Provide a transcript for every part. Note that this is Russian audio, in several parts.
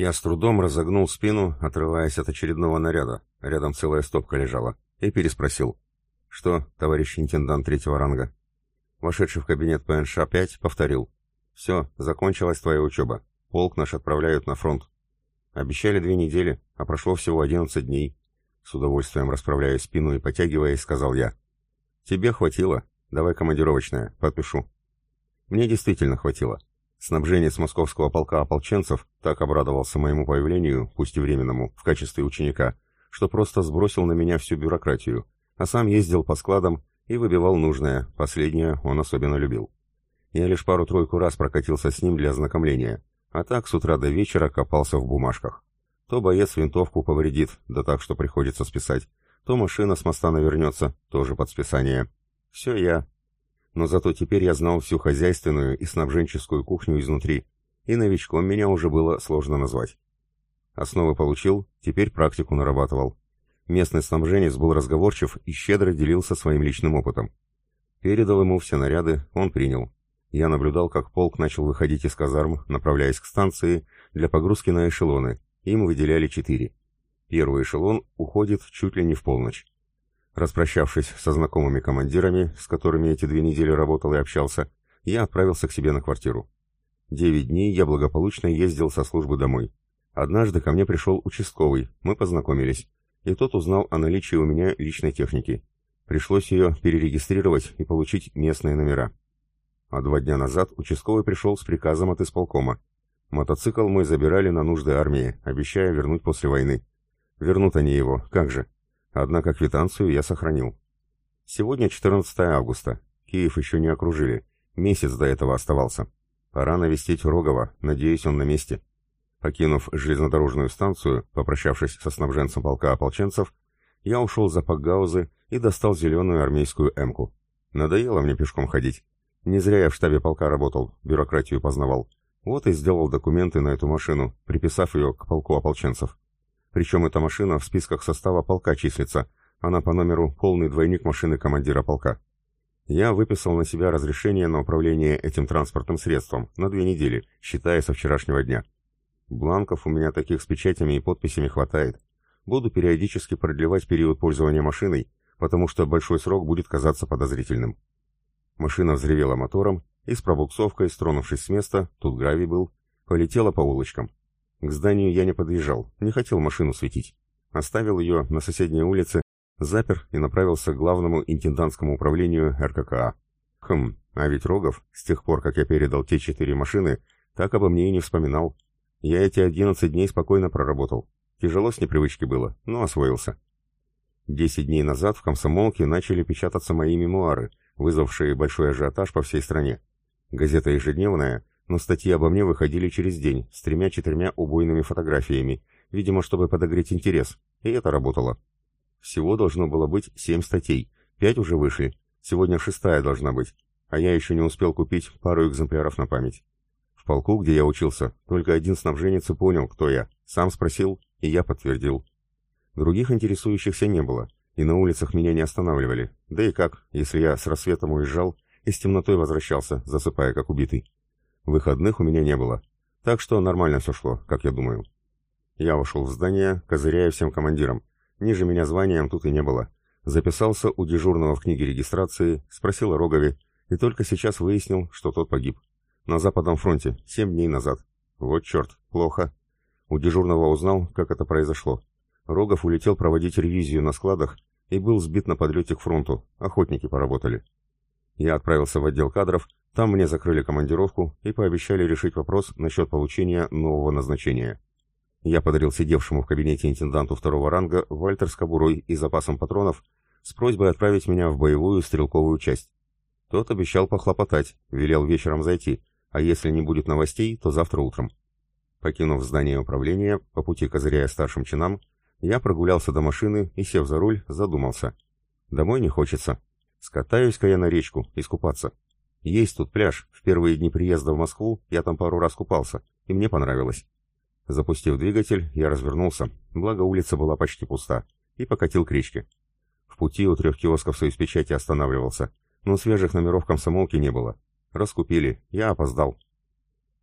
Я с трудом разогнул спину, отрываясь от очередного наряда, рядом целая стопка лежала, и переспросил. «Что, товарищ интендант третьего ранга?» Вошедший в кабинет ПНШ-5 повторил. «Все, закончилась твоя учеба. Полк наш отправляют на фронт. Обещали две недели, а прошло всего одиннадцать дней. С удовольствием расправляя спину и потягиваясь, сказал я. Тебе хватило? Давай командировочное, подпишу. Мне действительно хватило. Снабженец московского полка ополченцев так обрадовался моему появлению, пусть и временному, в качестве ученика, что просто сбросил на меня всю бюрократию, а сам ездил по складам и выбивал нужное, последнее он особенно любил. Я лишь пару-тройку раз прокатился с ним для ознакомления, а так с утра до вечера копался в бумажках. То боец винтовку повредит, да так, что приходится списать, то машина с моста навернется, тоже под списание. Все я. Но зато теперь я знал всю хозяйственную и снабженческую кухню изнутри, и новичком меня уже было сложно назвать. Основы получил, теперь практику нарабатывал. Местный снабженец был разговорчив и щедро делился своим личным опытом. Передал ему все наряды, он принял. Я наблюдал, как полк начал выходить из казарм, направляясь к станции для погрузки на эшелоны. Им выделяли четыре. Первый эшелон уходит чуть ли не в полночь. Распрощавшись со знакомыми командирами, с которыми эти две недели работал и общался, я отправился к себе на квартиру. Девять дней я благополучно ездил со службы домой. Однажды ко мне пришел участковый, мы познакомились, и тот узнал о наличии у меня личной техники. Пришлось ее перерегистрировать и получить местные номера. А два дня назад участковый пришел с приказом от исполкома. Мотоцикл мой забирали на нужды армии, обещая вернуть после войны. Вернут они его, как же. Однако квитанцию я сохранил. Сегодня 14 августа. Киев еще не окружили. Месяц до этого оставался. Пора навестить Рогова, надеюсь, он на месте. Покинув железнодорожную станцию, попрощавшись со снабженцем полка ополченцев, я ушел за Пакгаузы и достал зеленую армейскую эмку. Надоело мне пешком ходить. Не зря я в штабе полка работал, бюрократию познавал. Вот и сделал документы на эту машину, приписав ее к полку ополченцев. Причем эта машина в списках состава полка числится, она по номеру полный двойник машины командира полка. Я выписал на себя разрешение на управление этим транспортным средством на две недели, считая со вчерашнего дня. Бланков у меня таких с печатями и подписями хватает. Буду периодически продлевать период пользования машиной, потому что большой срок будет казаться подозрительным. Машина взревела мотором и с пробуксовкой, стронувшись с места, тут гравий был, полетела по улочкам. К зданию я не подъезжал, не хотел машину светить. Оставил ее на соседней улице, запер и направился к главному интендантскому управлению РККА. Хм, а ведь Рогов, с тех пор, как я передал те четыре машины, так обо мне и не вспоминал. Я эти одиннадцать дней спокойно проработал. Тяжело с непривычки было, но освоился. Десять дней назад в комсомолке начали печататься мои мемуары, вызвавшие большой ажиотаж по всей стране. Газета ежедневная, но статьи обо мне выходили через день, с тремя-четырьмя убойными фотографиями, видимо, чтобы подогреть интерес, и это работало. Всего должно было быть семь статей, пять уже вышли, сегодня шестая должна быть, а я еще не успел купить пару экземпляров на память. В полку, где я учился, только один снабженец и понял, кто я, сам спросил, и я подтвердил. Других интересующихся не было, и на улицах меня не останавливали. Да и как, если я с рассветом уезжал и с темнотой возвращался, засыпая как убитый. Выходных у меня не было, так что нормально все шло, как я думаю. Я вошел в здание, козыряя всем командирам. Ниже меня званием тут и не было. Записался у дежурного в книге регистрации, спросил о Рогове, и только сейчас выяснил, что тот погиб. На Западном фронте, семь дней назад. Вот черт, плохо. У дежурного узнал, как это произошло. Рогов улетел проводить ревизию на складах и был сбит на подлете к фронту, охотники поработали. Я отправился в отдел кадров, там мне закрыли командировку и пообещали решить вопрос насчет получения нового назначения. Я подарил сидевшему в кабинете интенданту второго ранга Вальтер с кобурой и запасом патронов с просьбой отправить меня в боевую стрелковую часть. Тот обещал похлопотать, велел вечером зайти, а если не будет новостей, то завтра утром. Покинув здание управления, по пути козыряя старшим чинам, я прогулялся до машины и, сев за руль, задумался. Домой не хочется. Скатаюсь-ка я на речку, искупаться. Есть тут пляж. В первые дни приезда в Москву я там пару раз купался, и мне понравилось. Запустив двигатель, я развернулся, благо улица была почти пуста, и покатил к речке. В пути у трех киосков союзпечати останавливался, но свежих номеров комсомолки не было. Раскупили, я опоздал.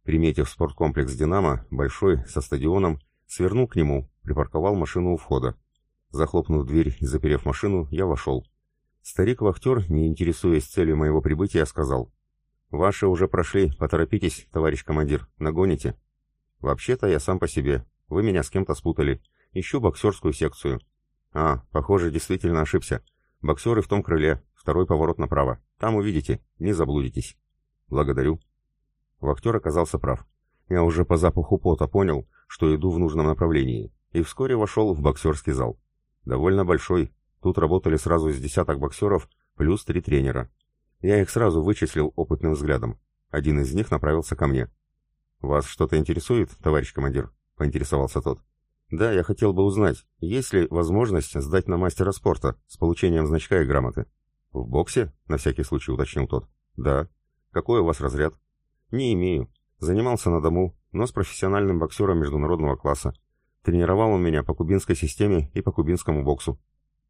Приметив спорткомплекс «Динамо», большой, со стадионом, свернул к нему, припарковал машину у входа. Захлопнув дверь и заперев машину, я вошел. Старик-вахтер, не интересуясь целью моего прибытия, сказал. «Ваши уже прошли, поторопитесь, товарищ командир, нагоните». «Вообще-то я сам по себе. Вы меня с кем-то спутали. Ищу боксерскую секцию». «А, похоже, действительно ошибся. Боксеры в том крыле, второй поворот направо. Там увидите, не заблудитесь». «Благодарю». Вахтер оказался прав. Я уже по запаху пота понял, что иду в нужном направлении, и вскоре вошел в боксерский зал. Довольно большой. Тут работали сразу с десяток боксеров, плюс три тренера. Я их сразу вычислил опытным взглядом. Один из них направился ко мне. «Вас что-то интересует, товарищ командир?» — поинтересовался тот. «Да, я хотел бы узнать, есть ли возможность сдать на мастера спорта с получением значка и грамоты?» «В боксе?» — на всякий случай уточнил тот. «Да». «Какой у вас разряд?» «Не имею. Занимался на дому, но с профессиональным боксером международного класса. Тренировал он меня по кубинской системе и по кубинскому боксу».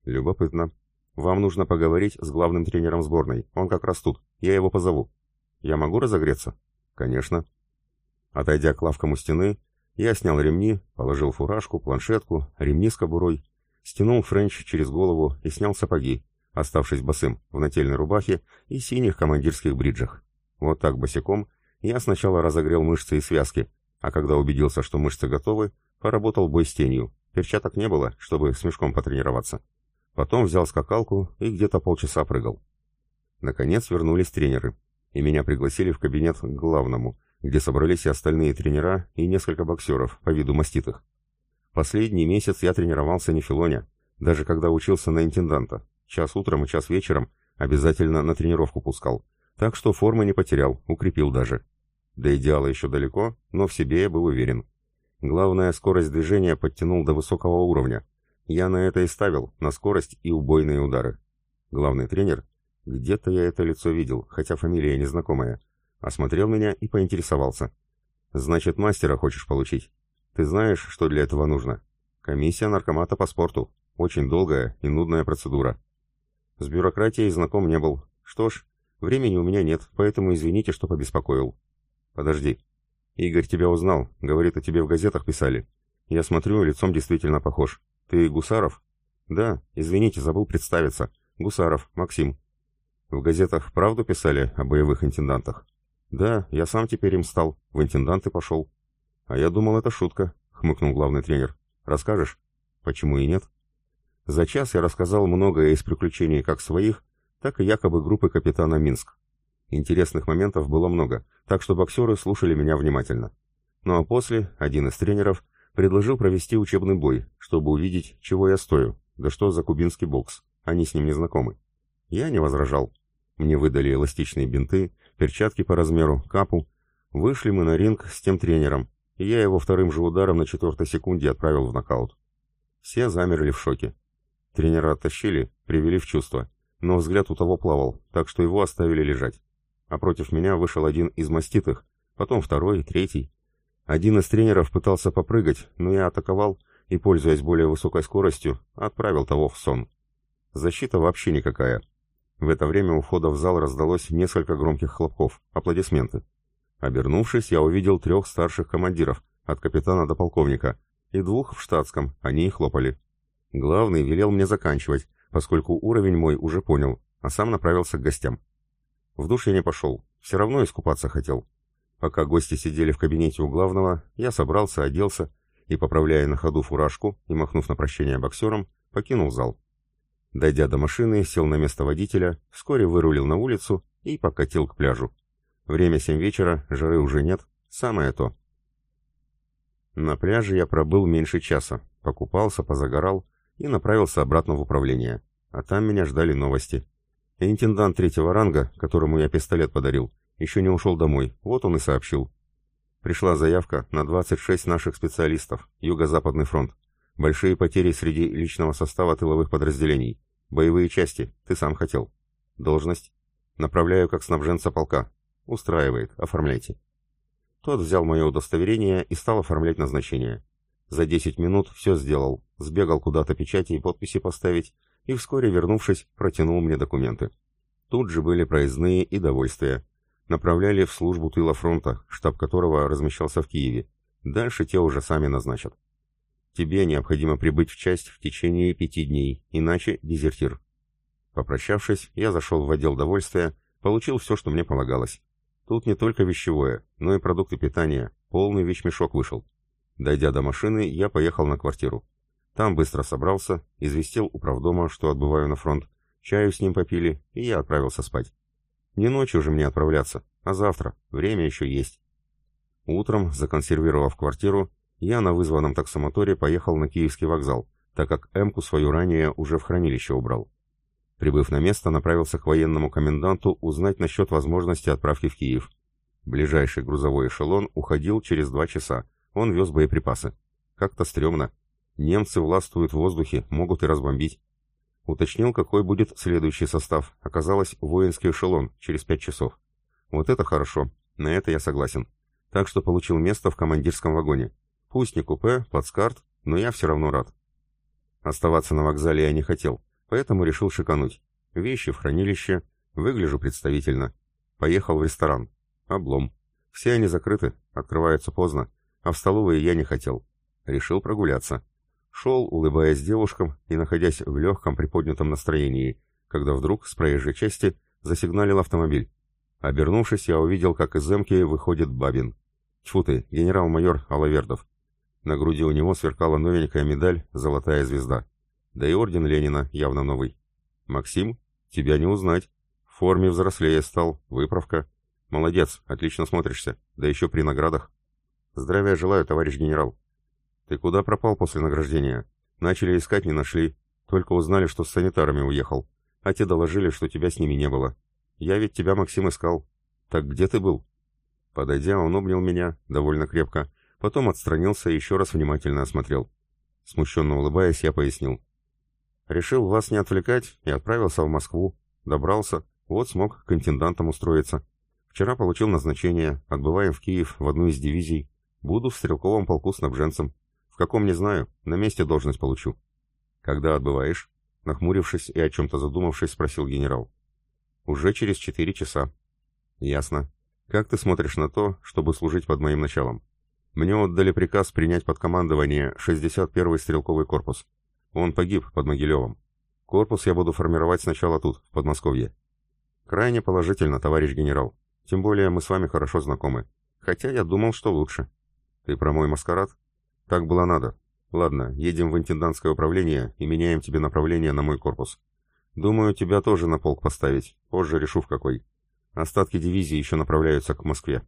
«Любопытно. Вам нужно поговорить с главным тренером сборной. Он как раз тут. Я его позову». «Я могу разогреться?» «Конечно». Отойдя к лавкам у стены, я снял ремни, положил фуражку, планшетку, ремни с кобурой, стянул френч через голову и снял сапоги, оставшись босым, в нательной рубахе и синих командирских бриджах. Вот так босиком я сначала разогрел мышцы и связки, а когда убедился, что мышцы готовы, поработал бой с тенью. Перчаток не было, чтобы с мешком потренироваться. Потом взял скакалку и где-то полчаса прыгал. Наконец вернулись тренеры, и меня пригласили в кабинет к главному, где собрались и остальные тренера и несколько боксеров по виду маститых. Последний месяц я тренировался не филоня, даже когда учился на интенданта. Час утром и час вечером обязательно на тренировку пускал. Так что формы не потерял, укрепил даже. До идеала еще далеко, но в себе я был уверен. Главное, скорость движения подтянул до высокого уровня. Я на это и ставил, на скорость и убойные удары. Главный тренер, где-то я это лицо видел, хотя фамилия незнакомая, осмотрел меня и поинтересовался. «Значит, мастера хочешь получить? Ты знаешь, что для этого нужно? Комиссия наркомата по спорту. Очень долгая и нудная процедура. С бюрократией знаком не был. Что ж, времени у меня нет, поэтому извините, что побеспокоил. Подожди. Игорь тебя узнал, говорит, о тебе в газетах писали. Я смотрю, лицом действительно похож. Ты Гусаров? Да, извините, забыл представиться. Гусаров, Максим. В газетах правду писали о боевых интендантах? «Да, я сам теперь им стал, в интенданты пошел». «А я думал, это шутка», — хмыкнул главный тренер. «Расскажешь?» «Почему и нет?» За час я рассказал многое из приключений как своих, так и якобы группы капитана Минск. Интересных моментов было много, так что боксеры слушали меня внимательно. Ну а после один из тренеров предложил провести учебный бой, чтобы увидеть, чего я стою, да что за кубинский бокс, они с ним не знакомы. Я не возражал. Мне выдали эластичные бинты, перчатки по размеру, капу. Вышли мы на ринг с тем тренером, и я его вторым же ударом на четвертой секунде отправил в нокаут. Все замерли в шоке. Тренера оттащили, привели в чувство, но взгляд у того плавал, так что его оставили лежать. А против меня вышел один из маститых, потом второй, третий. Один из тренеров пытался попрыгать, но я атаковал и, пользуясь более высокой скоростью, отправил того в сон. Защита вообще никакая, в это время у входа в зал раздалось несколько громких хлопков, аплодисменты. Обернувшись, я увидел трех старших командиров, от капитана до полковника, и двух в штатском, они и хлопали. Главный велел мне заканчивать, поскольку уровень мой уже понял, а сам направился к гостям. В душ я не пошел, все равно искупаться хотел. Пока гости сидели в кабинете у главного, я собрался, оделся и, поправляя на ходу фуражку и махнув на прощание боксерам, покинул зал. Дойдя до машины, сел на место водителя, вскоре вырулил на улицу и покатил к пляжу. Время семь вечера, жары уже нет, самое то. На пляже я пробыл меньше часа, покупался, позагорал и направился обратно в управление. А там меня ждали новости. Интендант третьего ранга, которому я пистолет подарил, еще не ушел домой, вот он и сообщил. Пришла заявка на 26 наших специалистов, Юго-Западный фронт. Большие потери среди личного состава тыловых подразделений. Боевые части, ты сам хотел. Должность? Направляю как снабженца полка. Устраивает, оформляйте. Тот взял мое удостоверение и стал оформлять назначение. За 10 минут все сделал, сбегал куда-то печати и подписи поставить, и вскоре, вернувшись, протянул мне документы. Тут же были проездные и довольствия. Направляли в службу тыла фронта, штаб которого размещался в Киеве. Дальше те уже сами назначат. Тебе необходимо прибыть в часть в течение пяти дней, иначе дезертир. Попрощавшись, я зашел в отдел довольствия, получил все, что мне полагалось. Тут не только вещевое, но и продукты питания, полный вещмешок вышел. Дойдя до машины, я поехал на квартиру. Там быстро собрался, известил управдома, что отбываю на фронт, чаю с ним попили, и я отправился спать. Не ночью же мне отправляться, а завтра, время еще есть. Утром, законсервировав квартиру, я на вызванном таксомоторе поехал на Киевский вокзал, так как Эмку свою ранее уже в хранилище убрал. Прибыв на место, направился к военному коменданту узнать насчет возможности отправки в Киев. Ближайший грузовой эшелон уходил через два часа. Он вез боеприпасы. Как-то стрёмно. Немцы властвуют в воздухе, могут и разбомбить. Уточнил, какой будет следующий состав. Оказалось, воинский эшелон, через пять часов. Вот это хорошо. На это я согласен. Так что получил место в командирском вагоне. Пусть не купе, плацкарт, но я все равно рад. Оставаться на вокзале я не хотел, поэтому решил шикануть. Вещи в хранилище, выгляжу представительно. Поехал в ресторан. Облом. Все они закрыты, открываются поздно, а в столовые я не хотел. Решил прогуляться. Шел, улыбаясь девушкам и находясь в легком приподнятом настроении, когда вдруг с проезжей части засигналил автомобиль. Обернувшись, я увидел, как из эмки выходит Бабин. Тьфу ты, генерал-майор Алавердов. На груди у него сверкала новенькая медаль «Золотая звезда». Да и орден Ленина, явно новый. «Максим, тебя не узнать. В форме взрослее стал, выправка. Молодец, отлично смотришься, да еще при наградах. Здравия желаю, товарищ генерал. Ты куда пропал после награждения? Начали искать, не нашли. Только узнали, что с санитарами уехал. А те доложили, что тебя с ними не было. Я ведь тебя, Максим, искал. Так где ты был?» Подойдя, он обнял меня, довольно крепко, Потом отстранился и еще раз внимательно осмотрел. Смущенно улыбаясь, я пояснил. Решил вас не отвлекать и отправился в Москву. Добрался, вот смог к интендантам устроиться. Вчера получил назначение, отбываем в Киев в одну из дивизий. Буду в стрелковом полку снабженцем. В каком не знаю, на месте должность получу. Когда отбываешь? Нахмурившись и о чем-то задумавшись, спросил генерал. Уже через четыре часа. Ясно. Как ты смотришь на то, чтобы служить под моим началом? Мне отдали приказ принять под командование 61-й стрелковый корпус. Он погиб под Могилевом. Корпус я буду формировать сначала тут, в Подмосковье. Крайне положительно, товарищ генерал. Тем более мы с вами хорошо знакомы. Хотя я думал, что лучше. Ты про мой маскарад? Так было надо. Ладно, едем в интендантское управление и меняем тебе направление на мой корпус. Думаю, тебя тоже на полк поставить. Позже решу в какой. Остатки дивизии еще направляются к Москве.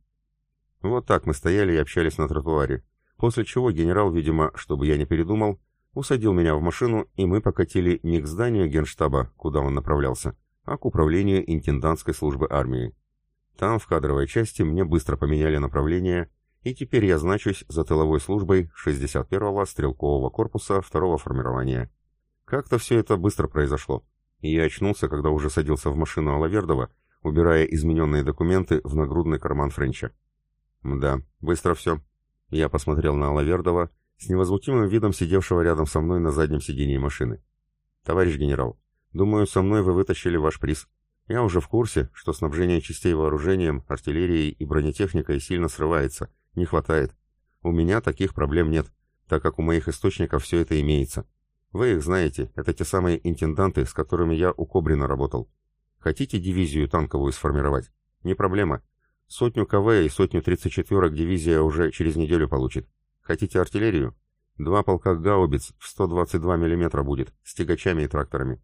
Вот так мы стояли и общались на тротуаре, после чего генерал, видимо, чтобы я не передумал, усадил меня в машину, и мы покатили не к зданию генштаба, куда он направлялся, а к управлению интендантской службы армии. Там, в кадровой части, мне быстро поменяли направление, и теперь я значусь за тыловой службой 61-го стрелкового корпуса второго формирования. Как-то все это быстро произошло, и я очнулся, когда уже садился в машину Алавердова, убирая измененные документы в нагрудный карман Френча. «Да, быстро все». Я посмотрел на Алавердова, с невозмутимым видом сидевшего рядом со мной на заднем сидении машины. «Товарищ генерал, думаю, со мной вы вытащили ваш приз. Я уже в курсе, что снабжение частей вооружением, артиллерией и бронетехникой сильно срывается, не хватает. У меня таких проблем нет, так как у моих источников все это имеется. Вы их знаете, это те самые интенданты, с которыми я у Кобрина работал. Хотите дивизию танковую сформировать? Не проблема. Сотню КВ и сотню 34-ок дивизия уже через неделю получит. Хотите артиллерию? Два полка гаубиц в 122 мм будет, с тягачами и тракторами.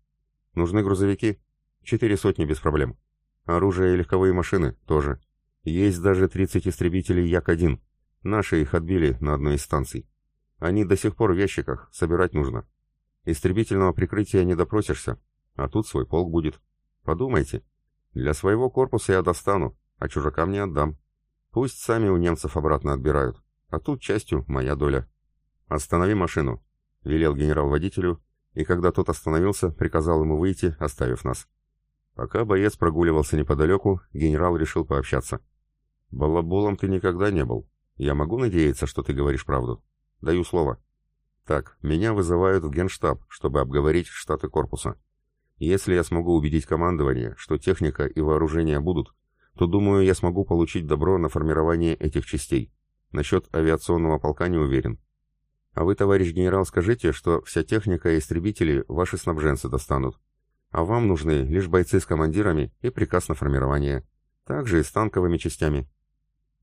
Нужны грузовики? Четыре сотни без проблем. Оружие и легковые машины тоже. Есть даже 30 истребителей Як-1. Наши их отбили на одной из станций. Они до сих пор в ящиках, собирать нужно. Истребительного прикрытия не допросишься, а тут свой полк будет. Подумайте. Для своего корпуса я достану, а чужакам не отдам. Пусть сами у немцев обратно отбирают, а тут частью моя доля. «Останови машину», — велел генерал водителю, и когда тот остановился, приказал ему выйти, оставив нас. Пока боец прогуливался неподалеку, генерал решил пообщаться. «Балаболом ты никогда не был. Я могу надеяться, что ты говоришь правду? Даю слово». «Так, меня вызывают в генштаб, чтобы обговорить штаты корпуса. Если я смогу убедить командование, что техника и вооружение будут, то, думаю, я смогу получить добро на формирование этих частей. Насчет авиационного полка не уверен. А вы, товарищ генерал, скажите, что вся техника и истребители ваши снабженцы достанут. А вам нужны лишь бойцы с командирами и приказ на формирование. Также и с танковыми частями.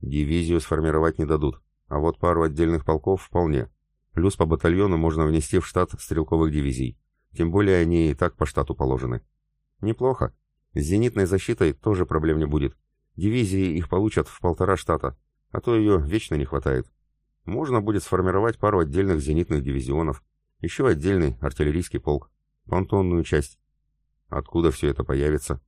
Дивизию сформировать не дадут, а вот пару отдельных полков вполне. Плюс по батальону можно внести в штат стрелковых дивизий. Тем более они и так по штату положены. Неплохо. С зенитной защитой тоже проблем не будет. Дивизии их получат в полтора штата, а то ее вечно не хватает. Можно будет сформировать пару отдельных зенитных дивизионов, еще отдельный артиллерийский полк, понтонную часть. Откуда все это появится?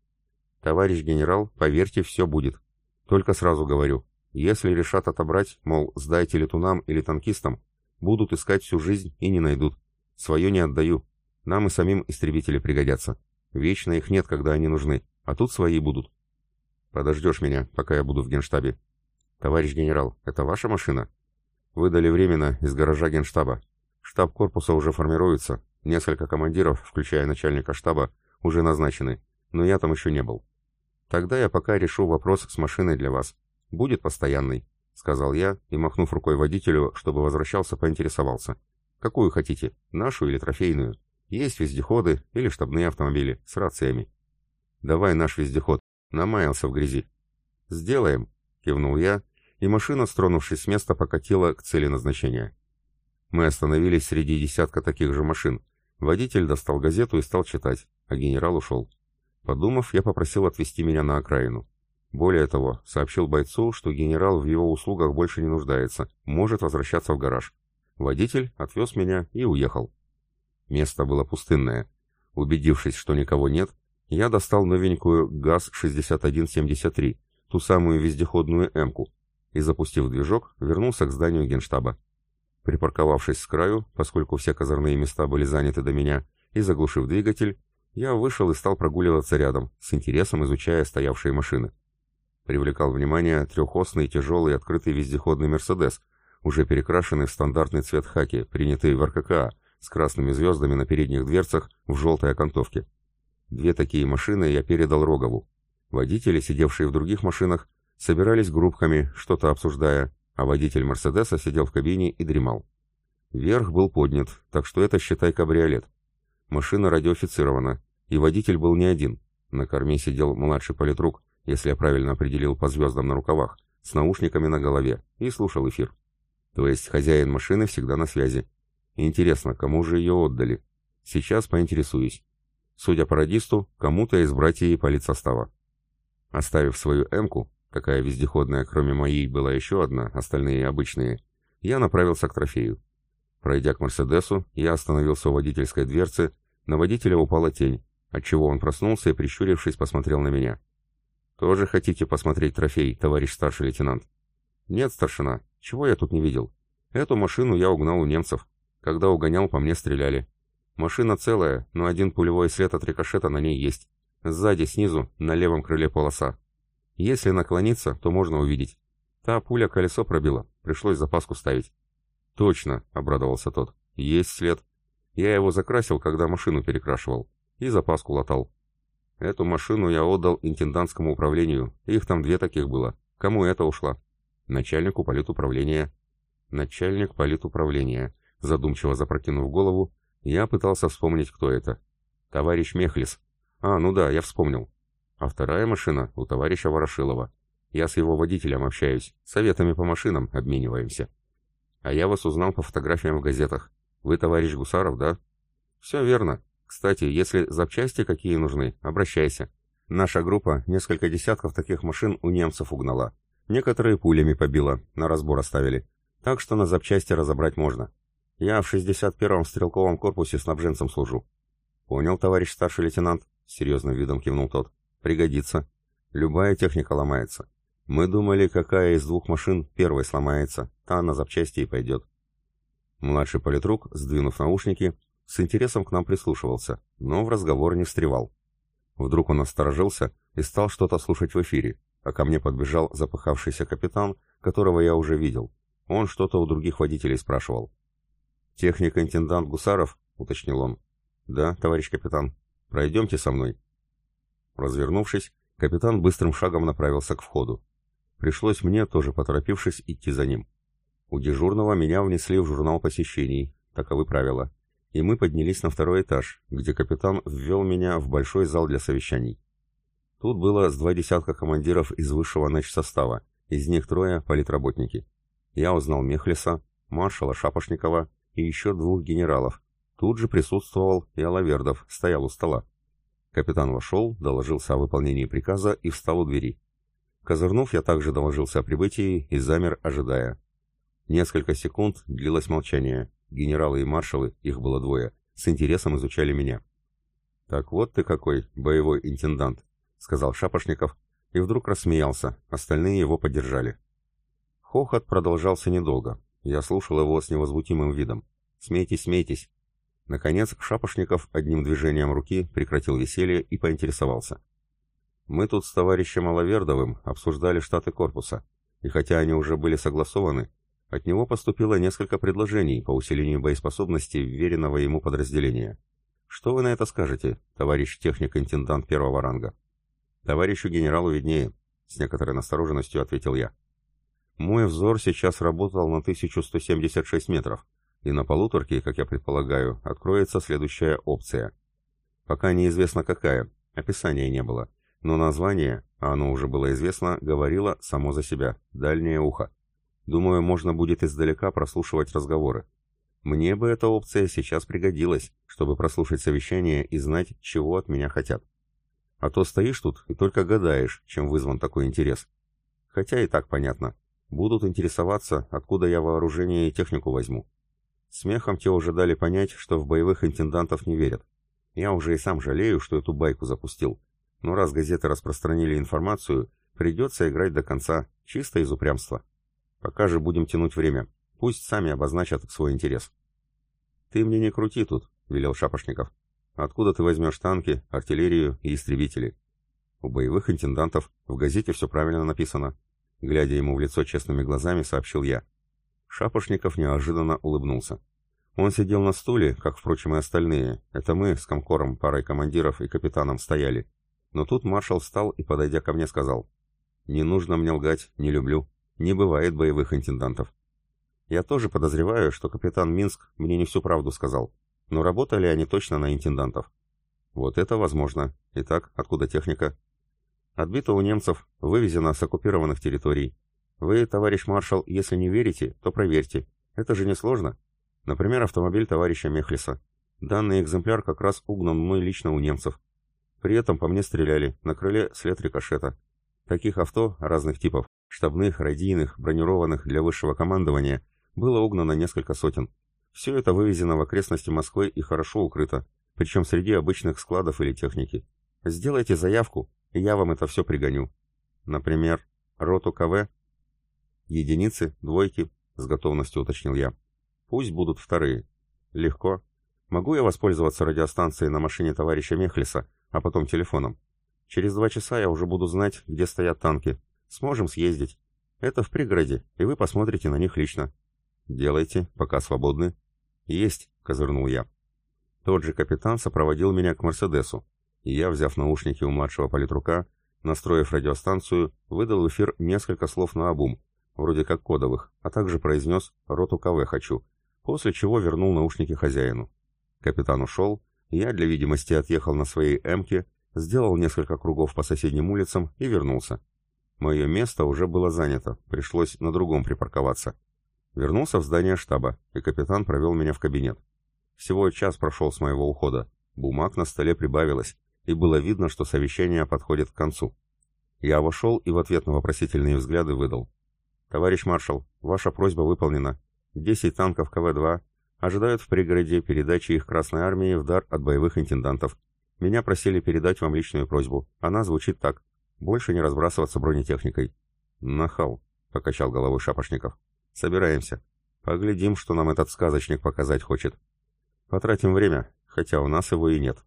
Товарищ генерал, поверьте, все будет. Только сразу говорю, если решат отобрать, мол, сдайте летунам или танкистам, будут искать всю жизнь и не найдут. Свое не отдаю. Нам и самим истребители пригодятся. Вечно их нет, когда они нужны, а тут свои будут. Подождешь меня, пока я буду в генштабе. Товарищ генерал, это ваша машина? Выдали временно из гаража генштаба. Штаб корпуса уже формируется. Несколько командиров, включая начальника штаба, уже назначены, но я там еще не был. Тогда я пока решу вопрос с машиной для вас. Будет постоянный, сказал я и, махнув рукой водителю, чтобы возвращался, поинтересовался. Какую хотите, нашу или трофейную? Есть вездеходы или штабные автомобили с рациями. Давай наш вездеход. Намаялся в грязи. Сделаем, кивнул я, и машина, стронувшись с места, покатила к цели назначения. Мы остановились среди десятка таких же машин. Водитель достал газету и стал читать, а генерал ушел. Подумав, я попросил отвезти меня на окраину. Более того, сообщил бойцу, что генерал в его услугах больше не нуждается, может возвращаться в гараж. Водитель отвез меня и уехал. Место было пустынное. Убедившись, что никого нет, я достал новенькую ГАЗ-6173, ту самую вездеходную «М»ку, и, запустив движок, вернулся к зданию генштаба. Припарковавшись с краю, поскольку все козырные места были заняты до меня, и заглушив двигатель, я вышел и стал прогуливаться рядом, с интересом изучая стоявшие машины. Привлекал внимание трехосный тяжелый открытый вездеходный «Мерседес», уже перекрашенный в стандартный цвет хаки, принятый в РККА, с красными звездами на передних дверцах в желтой окантовке. Две такие машины я передал Рогову. Водители, сидевшие в других машинах, собирались группками, что-то обсуждая, а водитель Мерседеса сидел в кабине и дремал. Верх был поднят, так что это, считай, кабриолет. Машина радиофицирована, и водитель был не один. На корме сидел младший политрук, если я правильно определил по звездам на рукавах, с наушниками на голове, и слушал эфир. То есть хозяин машины всегда на связи, Интересно, кому же ее отдали? Сейчас поинтересуюсь. Судя по радисту, кому-то из братьев политсостава. Оставив свою «Эмку», такая вездеходная, кроме моей, была еще одна, остальные обычные, я направился к трофею. Пройдя к «Мерседесу», я остановился у водительской дверцы, на водителя упала тень, отчего он проснулся и, прищурившись, посмотрел на меня. «Тоже хотите посмотреть трофей, товарищ старший лейтенант?» «Нет, старшина, чего я тут не видел? Эту машину я угнал у немцев. Когда угонял, по мне стреляли. Машина целая, но один пулевой след от рикошета на ней есть. Сзади, снизу, на левом крыле полоса. Если наклониться, то можно увидеть. Та пуля колесо пробила, пришлось запаску ставить. «Точно», — обрадовался тот. «Есть след. Я его закрасил, когда машину перекрашивал. И запаску латал. Эту машину я отдал интендантскому управлению. Их там две таких было. Кому это ушла?» «Начальнику политуправления». «Начальник политуправления. Задумчиво запрокинув голову, я пытался вспомнить, кто это. Товарищ Мехлис. А, ну да, я вспомнил. А вторая машина у товарища Ворошилова. Я с его водителем общаюсь, советами по машинам обмениваемся. А я вас узнал по фотографиям в газетах. Вы товарищ Гусаров, да? Все верно. Кстати, если запчасти какие нужны, обращайся. Наша группа несколько десятков таких машин у немцев угнала. Некоторые пулями побила, на разбор оставили. Так что на запчасти разобрать можно. Я в 61-м стрелковом корпусе снабженцем служу. Понял, товарищ старший лейтенант, серьезным видом кивнул тот. Пригодится. Любая техника ломается. Мы думали, какая из двух машин первой сломается, та на запчасти и пойдет. Младший политрук, сдвинув наушники, с интересом к нам прислушивался, но в разговор не встревал. Вдруг он насторожился и стал что-то слушать в эфире, а ко мне подбежал запыхавшийся капитан, которого я уже видел. Он что-то у других водителей спрашивал. «Техник-интендант Гусаров?» — уточнил он. «Да, товарищ капитан. Пройдемте со мной». Развернувшись, Капитан быстрым шагом направился к входу. Пришлось мне, тоже поторопившись, идти за ним. У дежурного меня внесли в журнал посещений, таковы правила, и мы поднялись на второй этаж, где капитан ввел меня в большой зал для совещаний. Тут было с два десятка командиров из высшего начсостава, из них трое политработники. Я узнал Мехлиса, маршала Шапошникова и еще двух генералов. Тут же присутствовал и Алавердов, стоял у стола. Капитан вошел, доложился о выполнении приказа и встал у двери. Козырнув, я также доложился о прибытии и замер, ожидая. Несколько секунд длилось молчание. Генералы и маршалы, их было двое, с интересом изучали меня. «Так вот ты какой, боевой интендант», — сказал Шапошников, и вдруг рассмеялся, остальные его поддержали. Хохот продолжался недолго. Я слушал его с невозмутимым видом. «Смейтесь, смейтесь!» Наконец, Шапошников одним движением руки прекратил веселье и поинтересовался. «Мы тут с товарищем Алавердовым обсуждали штаты корпуса, и хотя они уже были согласованы, от него поступило несколько предложений по усилению боеспособности веренного ему подразделения. Что вы на это скажете, товарищ техник-интендант первого ранга? Товарищу генералу виднее, с некоторой настороженностью ответил я. Мой взор сейчас работал на 1176 метров, и на полуторке, как я предполагаю, откроется следующая опция. Пока неизвестно какая, описания не было, но название, а оно уже было известно, говорило само за себя – «дальнее ухо». Думаю, можно будет издалека прослушивать разговоры. Мне бы эта опция сейчас пригодилась, чтобы прослушать совещание и знать, чего от меня хотят. А то стоишь тут и только гадаешь, чем вызван такой интерес. Хотя и так понятно. Будут интересоваться, откуда я вооружение и технику возьму. Смехом те уже дали понять, что в боевых интендантов не верят. Я уже и сам жалею, что эту байку запустил. Но раз газеты распространили информацию, придется играть до конца, чисто из упрямства. Пока же будем тянуть время. Пусть сами обозначат свой интерес. «Ты мне не крути тут», — велел Шапошников. «Откуда ты возьмешь танки, артиллерию и истребители?» У боевых интендантов в газете все правильно написано. Глядя ему в лицо честными глазами, сообщил я. Шапошников неожиданно улыбнулся. Он сидел на стуле, как, впрочем, и остальные. Это мы с комкором, парой командиров и капитаном стояли. Но тут маршал встал и, подойдя ко мне, сказал. «Не нужно мне лгать, не люблю. Не бывает боевых интендантов. Я тоже подозреваю, что капитан Минск мне не всю правду сказал, но работали они точно на интендантов. Вот это возможно. Итак, откуда техника? Отбита у немцев, вывезена с оккупированных территорий. Вы, товарищ маршал, если не верите, то проверьте. Это же несложно. Например, автомобиль товарища Мехлиса. Данный экземпляр как раз угнан мной лично у немцев. При этом по мне стреляли, на крыле след рикошета. Таких авто разных типов штабных, радийных, бронированных для высшего командования, было угнано несколько сотен. Все это вывезено в окрестности Москвы и хорошо укрыто, причем среди обычных складов или техники. Сделайте заявку, и я вам это все пригоню. Например, роту КВ? Единицы, двойки, с готовностью уточнил я. Пусть будут вторые. Легко. Могу я воспользоваться радиостанцией на машине товарища Мехлиса, а потом телефоном? Через два часа я уже буду знать, где стоят танки, Сможем съездить. Это в пригороде, и вы посмотрите на них лично. Делайте, пока свободны. Есть, козырнул я. Тот же капитан сопроводил меня к Мерседесу, и я, взяв наушники у младшего политрука, настроив радиостанцию, выдал в эфир несколько слов на обум, вроде как кодовых, а также произнес «роту КВ хочу», после чего вернул наушники хозяину. Капитан ушел, я для видимости отъехал на своей «Эмке», сделал несколько кругов по соседним улицам и вернулся. Мое место уже было занято, пришлось на другом припарковаться. Вернулся в здание штаба, и капитан провел меня в кабинет. Всего час прошел с моего ухода. Бумаг на столе прибавилось, и было видно, что совещание подходит к концу. Я вошел и в ответ на вопросительные взгляды выдал. «Товарищ маршал, ваша просьба выполнена. Десять танков КВ-2 ожидают в пригороде передачи их Красной Армии в дар от боевых интендантов. Меня просили передать вам личную просьбу. Она звучит так. Больше не разбрасываться бронетехникой. Нахал, покачал головой Шапошников. Собираемся. Поглядим, что нам этот сказочник показать хочет. Потратим время, хотя у нас его и нет.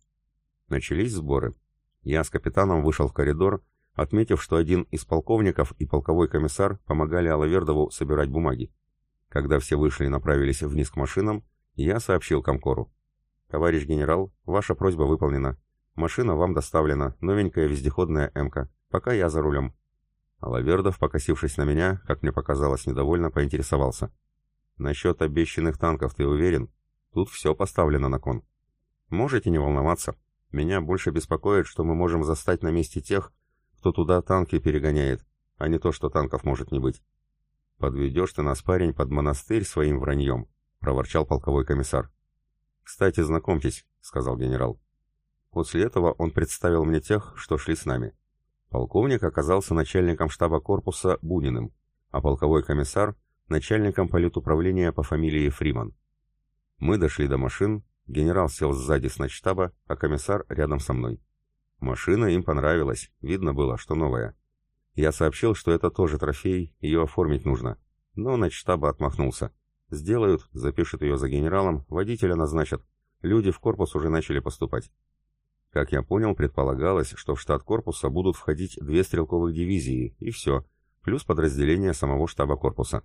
Начались сборы. Я с капитаном вышел в коридор, отметив, что один из полковников и полковой комиссар помогали Алавердову собирать бумаги. Когда все вышли и направились вниз к машинам, я сообщил Комкору. «Товарищ генерал, ваша просьба выполнена. Машина вам доставлена, новенькая вездеходная «Эмка». пока я за рулем». Алавердов, покосившись на меня, как мне показалось, недовольно поинтересовался. «Насчет обещанных танков ты уверен? Тут все поставлено на кон». «Можете не волноваться. Меня больше беспокоит, что мы можем застать на месте тех, кто туда танки перегоняет, а не то, что танков может не быть». «Подведешь ты нас, парень, под монастырь своим враньем», — проворчал полковой комиссар. «Кстати, знакомьтесь», — сказал генерал. После этого он представил мне тех, что шли с нами. Полковник оказался начальником штаба корпуса Буниным, а полковой комиссар — начальником политуправления по фамилии Фриман. Мы дошли до машин, генерал сел сзади с начштаба, а комиссар рядом со мной. Машина им понравилась, видно было, что новая. Я сообщил, что это тоже трофей, ее оформить нужно. Но начштаба отмахнулся. Сделают, запишут ее за генералом, водителя назначат. Люди в корпус уже начали поступать. Как я понял, предполагалось, что в штат корпуса будут входить две стрелковых дивизии, и все, плюс подразделения самого штаба корпуса.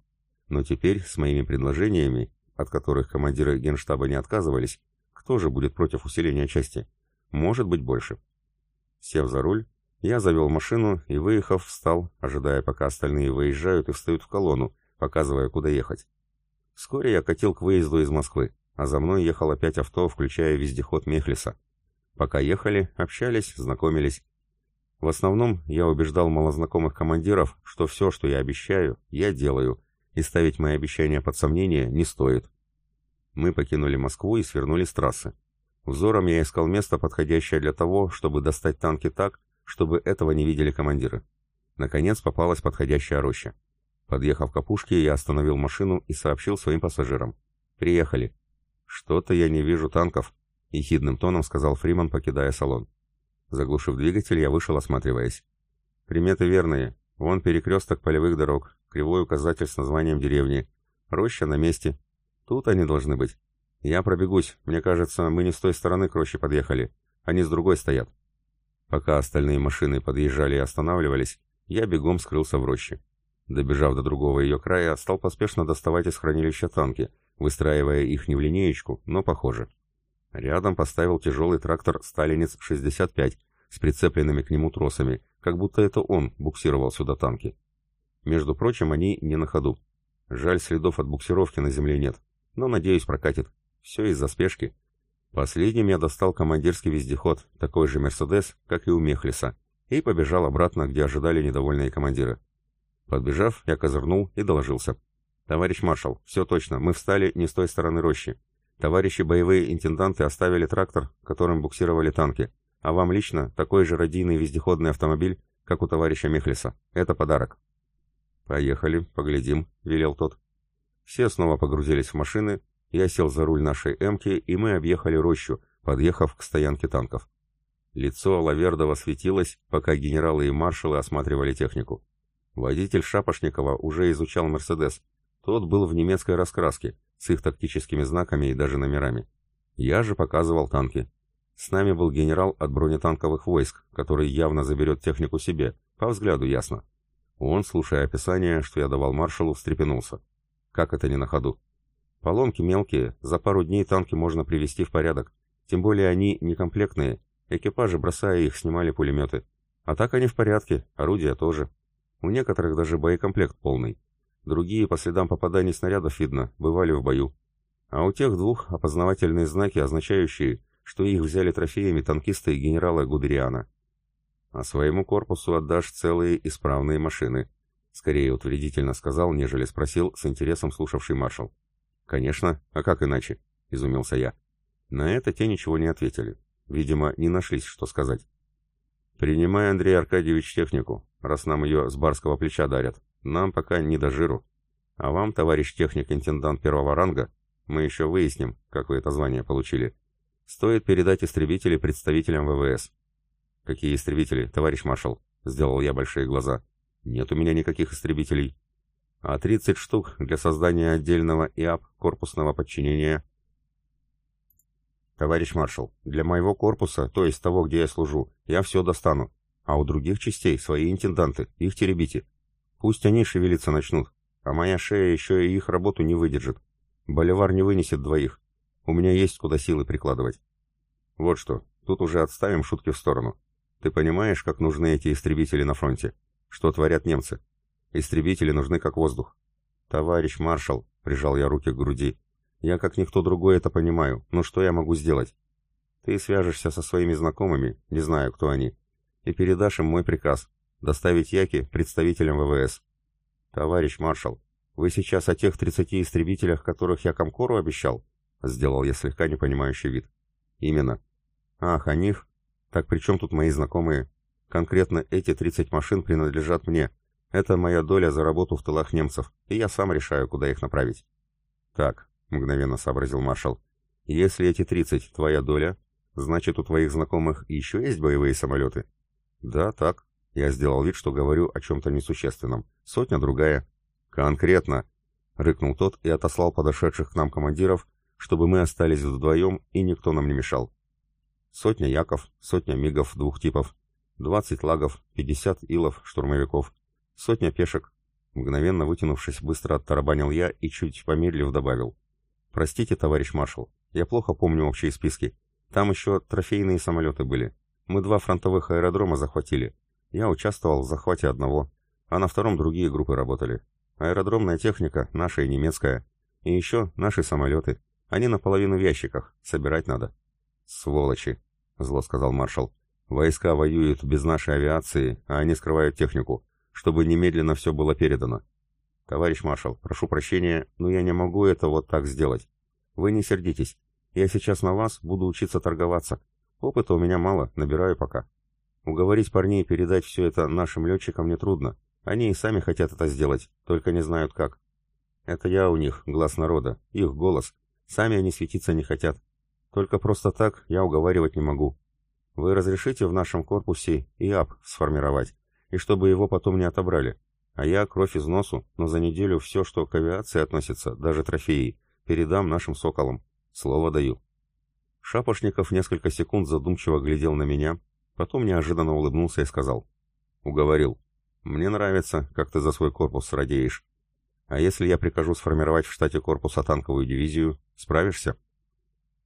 Но теперь с моими предложениями, от которых командиры генштаба не отказывались, кто же будет против усиления части? Может быть больше. Сев за руль, я завел машину и, выехав, встал, ожидая, пока остальные выезжают и встают в колонну, показывая, куда ехать. Вскоре я катил к выезду из Москвы, а за мной ехало пять авто, включая вездеход Мехлиса. Пока ехали, общались, знакомились. В основном я убеждал малознакомых командиров, что все, что я обещаю, я делаю, и ставить мои обещания под сомнение не стоит. Мы покинули Москву и свернули с трассы. Взором я искал место, подходящее для того, чтобы достать танки так, чтобы этого не видели командиры. Наконец попалась подходящая роща. Подъехав к опушке, я остановил машину и сообщил своим пассажирам. «Приехали». «Что-то я не вижу танков», — ехидным тоном сказал Фриман, покидая салон. Заглушив двигатель, я вышел, осматриваясь. Приметы верные. Вон перекресток полевых дорог, кривой указатель с названием деревни. Роща на месте. Тут они должны быть. Я пробегусь. Мне кажется, мы не с той стороны к роще подъехали. Они с другой стоят. Пока остальные машины подъезжали и останавливались, я бегом скрылся в роще. Добежав до другого ее края, стал поспешно доставать из хранилища танки, выстраивая их не в линеечку, но похоже. Рядом поставил тяжелый трактор «Сталинец-65» с прицепленными к нему тросами, как будто это он буксировал сюда танки. Между прочим, они не на ходу. Жаль, следов от буксировки на земле нет, но, надеюсь, прокатит. Все из-за спешки. Последним я достал командирский вездеход, такой же «Мерседес», как и у Мехлиса, и побежал обратно, где ожидали недовольные командиры. Подбежав, я козырнул и доложился. «Товарищ маршал, все точно, мы встали не с той стороны рощи. Товарищи боевые интенданты оставили трактор, которым буксировали танки, а вам лично такой же радийный вездеходный автомобиль, как у товарища Мехлиса. Это подарок. «Поехали, поглядим», — велел тот. Все снова погрузились в машины, я сел за руль нашей «Эмки», и мы объехали рощу, подъехав к стоянке танков. Лицо Лавердова светилось, пока генералы и маршалы осматривали технику. Водитель Шапошникова уже изучал «Мерседес». Тот был в немецкой раскраске, с их тактическими знаками и даже номерами. Я же показывал танки. С нами был генерал от бронетанковых войск, который явно заберет технику себе, по взгляду ясно. Он, слушая описание, что я давал маршалу, встрепенулся. Как это не на ходу? Поломки мелкие, за пару дней танки можно привести в порядок. Тем более они некомплектные, экипажи, бросая их, снимали пулеметы. А так они в порядке, орудия тоже. У некоторых даже боекомплект полный. Другие по следам попаданий снарядов видно, бывали в бою. А у тех двух опознавательные знаки, означающие, что их взяли трофеями танкисты и генерала Гудериана. А своему корпусу отдашь целые исправные машины. Скорее утвердительно сказал, нежели спросил, с интересом слушавший маршал. «Конечно, а как иначе?» — изумился я. На это те ничего не ответили. Видимо, не нашлись, что сказать. «Принимай, Андрей Аркадьевич, технику, раз нам ее с барского плеча дарят», нам пока не до жиру. А вам, товарищ техник-интендант первого ранга, мы еще выясним, как вы это звание получили. Стоит передать истребители представителям ВВС. Какие истребители, товарищ маршал? Сделал я большие глаза. Нет у меня никаких истребителей. А 30 штук для создания отдельного ИАП корпусного подчинения. Товарищ маршал, для моего корпуса, то есть того, где я служу, я все достану. А у других частей свои интенданты, их теребите. Пусть они шевелиться начнут, а моя шея еще и их работу не выдержит. Боливар не вынесет двоих. У меня есть куда силы прикладывать. Вот что, тут уже отставим шутки в сторону. Ты понимаешь, как нужны эти истребители на фронте? Что творят немцы? Истребители нужны как воздух. Товарищ маршал, прижал я руки к груди. Я как никто другой это понимаю, но что я могу сделать? Ты свяжешься со своими знакомыми, не знаю, кто они, и передашь им мой приказ доставить Яки представителям ВВС. Товарищ маршал, вы сейчас о тех 30 истребителях, которых я Комкору обещал? Сделал я слегка непонимающий вид. Именно. Ах, о них? Так при чем тут мои знакомые? Конкретно эти 30 машин принадлежат мне. Это моя доля за работу в тылах немцев, и я сам решаю, куда их направить. Так, мгновенно сообразил маршал. Если эти 30 твоя доля, значит у твоих знакомых еще есть боевые самолеты? Да, так. Я сделал вид, что говорю о чем-то несущественном. Сотня другая. Конкретно, рыкнул тот и отослал подошедших к нам командиров, чтобы мы остались вдвоем и никто нам не мешал. Сотня яков, сотня мигов двух типов, двадцать лагов, пятьдесят илов, штурмовиков, сотня пешек. Мгновенно вытянувшись, быстро оттарабанил я и чуть помедлив добавил. «Простите, товарищ маршал, я плохо помню общие списки. Там еще трофейные самолеты были. Мы два фронтовых аэродрома захватили. Я участвовал в захвате одного, а на втором другие группы работали. Аэродромная техника, наша и немецкая. И еще наши самолеты. Они наполовину в ящиках, собирать надо. Сволочи, зло сказал маршал. Войска воюют без нашей авиации, а они скрывают технику, чтобы немедленно все было передано. Товарищ маршал, прошу прощения, но я не могу это вот так сделать. Вы не сердитесь. Я сейчас на вас буду учиться торговаться. Опыта у меня мало, набираю пока. Уговорить парней передать все это нашим летчикам нетрудно. Они и сами хотят это сделать, только не знают как. Это я у них, глаз народа, их голос. Сами они светиться не хотят. Только просто так я уговаривать не могу. Вы разрешите в нашем корпусе ИАП сформировать, и чтобы его потом не отобрали. А я кровь из носу, но за неделю все, что к авиации относится, даже трофеи, передам нашим соколам. Слово даю. Шапошников несколько секунд задумчиво глядел на меня, потом неожиданно улыбнулся и сказал. «Уговорил. Мне нравится, как ты за свой корпус радеешь. А если я прикажу сформировать в штате корпуса танковую дивизию, справишься?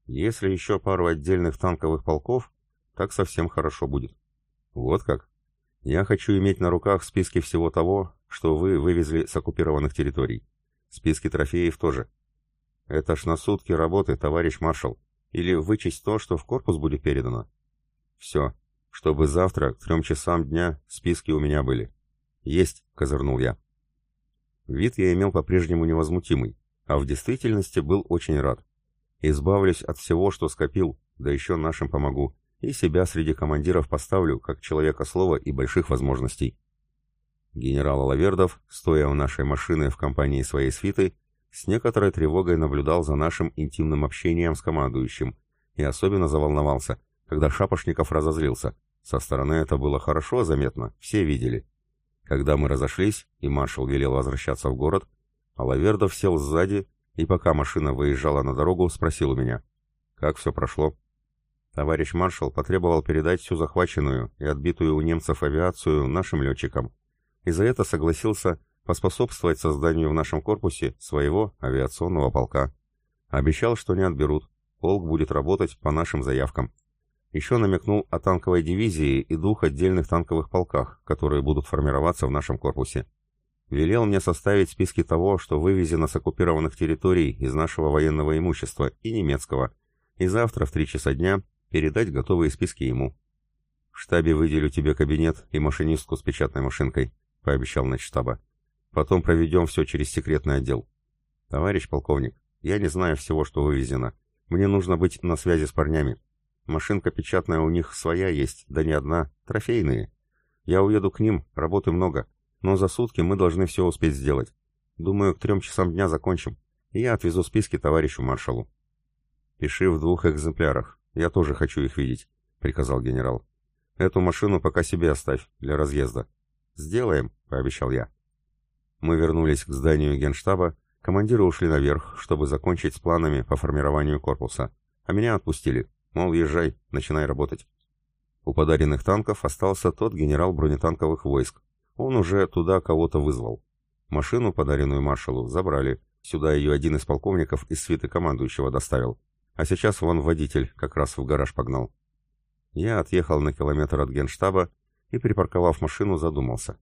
Если еще пару отдельных танковых полков, так совсем хорошо будет. Вот как? Я хочу иметь на руках списки всего того, что вы вывезли с оккупированных территорий. Списки трофеев тоже. Это ж на сутки работы, товарищ маршал. Или вычесть то, что в корпус будет передано. Все. Чтобы завтра к трем часам дня списки у меня были. «Есть», — козырнул я. Вид я имел по-прежнему невозмутимый, а в действительности был очень рад. Избавлюсь от всего, что скопил, да еще нашим помогу, и себя среди командиров поставлю, как человека слова и больших возможностей. Генерал Алавердов, стоя у нашей машины в компании своей свиты, с некоторой тревогой наблюдал за нашим интимным общением с командующим и особенно заволновался, когда Шапошников разозлился. Со стороны это было хорошо заметно, все видели. Когда мы разошлись, и маршал велел возвращаться в город, Алавердов сел сзади и, пока машина выезжала на дорогу, спросил у меня, как все прошло. Товарищ маршал потребовал передать всю захваченную и отбитую у немцев авиацию нашим летчикам, и за это согласился поспособствовать созданию в нашем корпусе своего авиационного полка. Обещал, что не отберут, полк будет работать по нашим заявкам. Еще намекнул о танковой дивизии и двух отдельных танковых полках, которые будут формироваться в нашем корпусе. Велел мне составить списки того, что вывезено с оккупированных территорий из нашего военного имущества и немецкого, и завтра в три часа дня передать готовые списки ему. «В штабе выделю тебе кабинет и машинистку с печатной машинкой», — пообещал начштаба. «Потом проведем все через секретный отдел». «Товарищ полковник, я не знаю всего, что вывезено. Мне нужно быть на связи с парнями. Машинка печатная у них своя есть, да не одна, трофейные. Я уеду к ним, работы много, но за сутки мы должны все успеть сделать. Думаю, к трем часам дня закончим, и я отвезу списки товарищу маршалу. Пиши в двух экземплярах, я тоже хочу их видеть, приказал генерал. Эту машину пока себе оставь, для разъезда. Сделаем, пообещал я. Мы вернулись к зданию генштаба, командиры ушли наверх, чтобы закончить с планами по формированию корпуса, а меня отпустили. Мол, езжай, начинай работать. У подаренных танков остался тот генерал бронетанковых войск. Он уже туда кого-то вызвал. Машину, подаренную маршалу, забрали. Сюда ее один из полковников из свиты командующего доставил. А сейчас вон водитель как раз в гараж погнал. Я отъехал на километр от генштаба и, припарковав машину, задумался.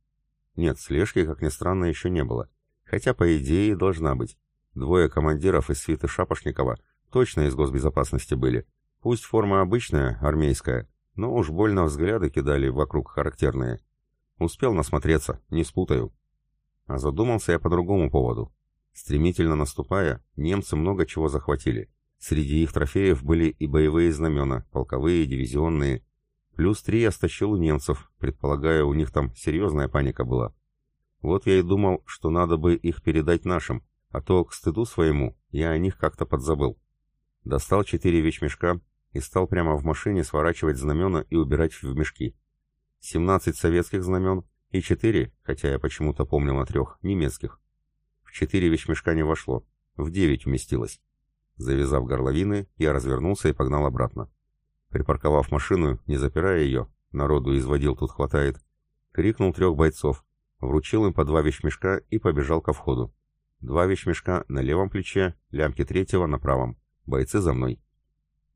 Нет, слежки, как ни странно, еще не было. Хотя, по идее, должна быть. Двое командиров из свиты Шапошникова точно из госбезопасности были. Пусть форма обычная, армейская, но уж больно взгляды кидали вокруг характерные. Успел насмотреться, не спутаю. А задумался я по другому поводу. Стремительно наступая, немцы много чего захватили. Среди их трофеев были и боевые знамена, полковые, дивизионные. Плюс три я стащил у немцев, предполагая, у них там серьезная паника была. Вот я и думал, что надо бы их передать нашим, а то, к стыду своему, я о них как-то подзабыл. Достал четыре вещмешка и стал прямо в машине сворачивать знамена и убирать в мешки. 17 советских знамен и 4, хотя я почему-то помнил о трех, немецких. В 4 вещмешка не вошло, в 9 уместилось. Завязав горловины, я развернулся и погнал обратно. Припарковав машину, не запирая ее, народу изводил тут хватает, крикнул трех бойцов, вручил им по два вещмешка и побежал ко входу. Два вещмешка на левом плече, лямки третьего на правом. Бойцы за мной.